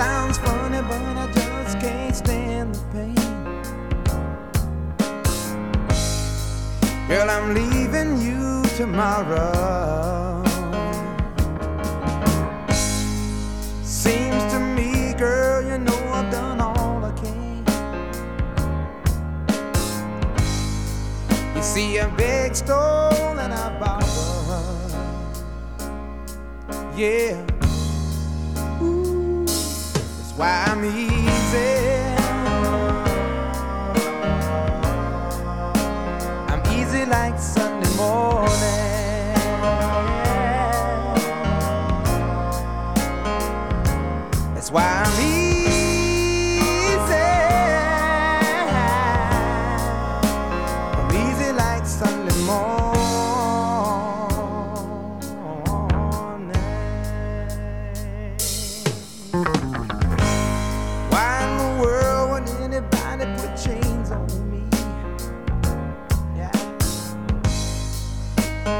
sounds funny, but I just can't stand the pain. Girl, I'm leaving you tomorrow. Seems to me, girl, you know I've done all I can. You see, a big stole and I borrow. Yeah. Why I'm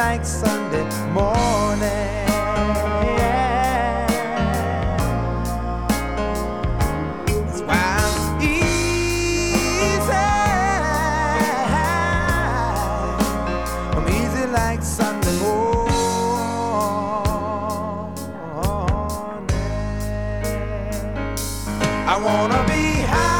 Like Sunday morning. I wanna be high.